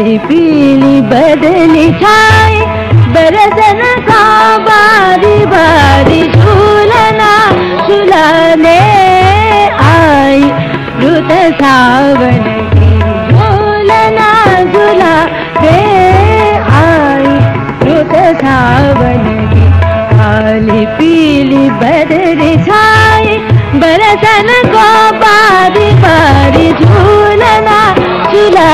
काली पीली बदली छाए बरसन का बारी बारी झूलना झूलाने आई। रुत सावन झूलना झूला रे आई सावन की काली पीली बदली छाए बरसन को बारी बारी झूलना आई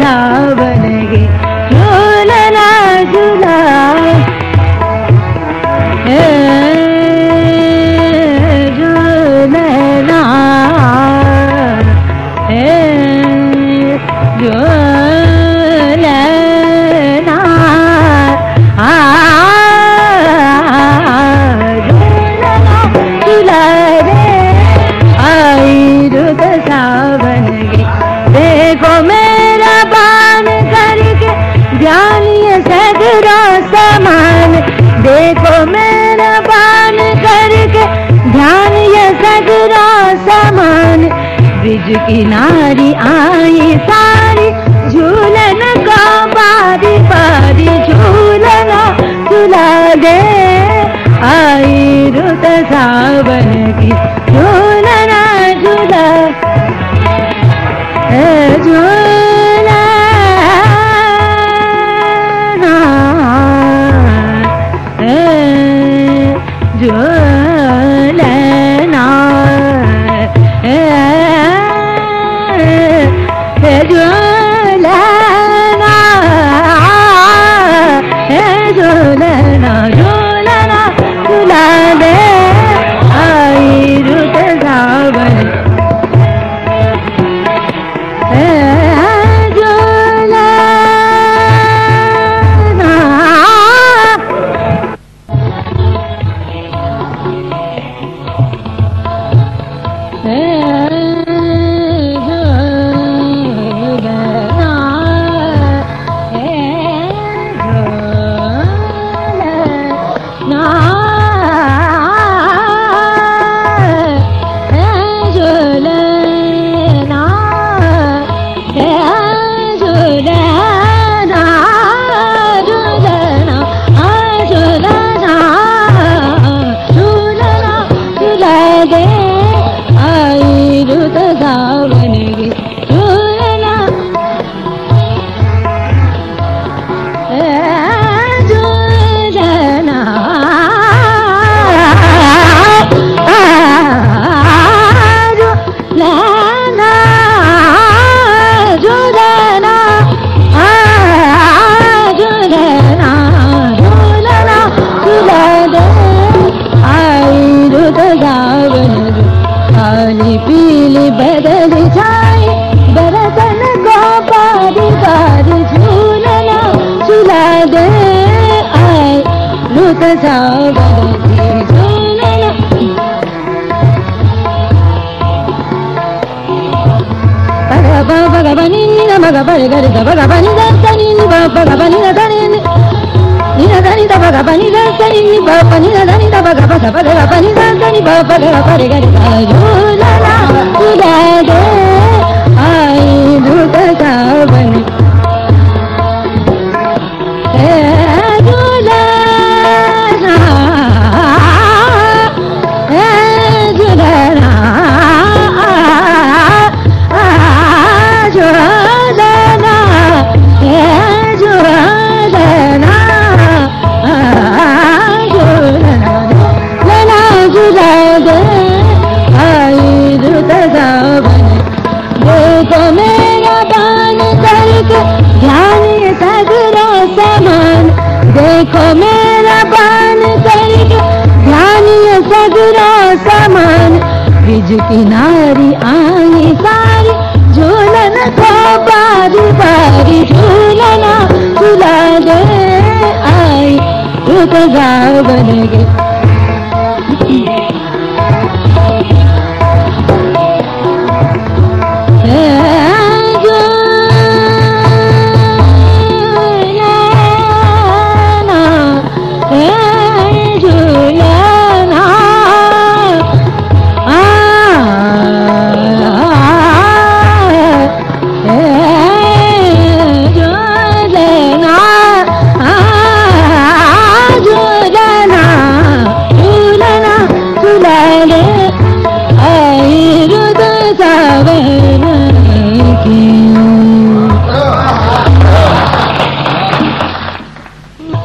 राधा सगरा समान। देखो मेरा बान करके ध्यान ये सगरा समान। ब्रिज किनारी आई सारी, झूलन का बारी बारी, झूलना झूला दे। आई रुत सावन Yeah. Ni da da ni da ba ga ba sa ba ga ba ni da da ni ba ba ga ba re ga ni da yo la ब्रिज किनारी आई सारी झूलन को बारी बारी झूलना झूला दे आई रुत सावन गे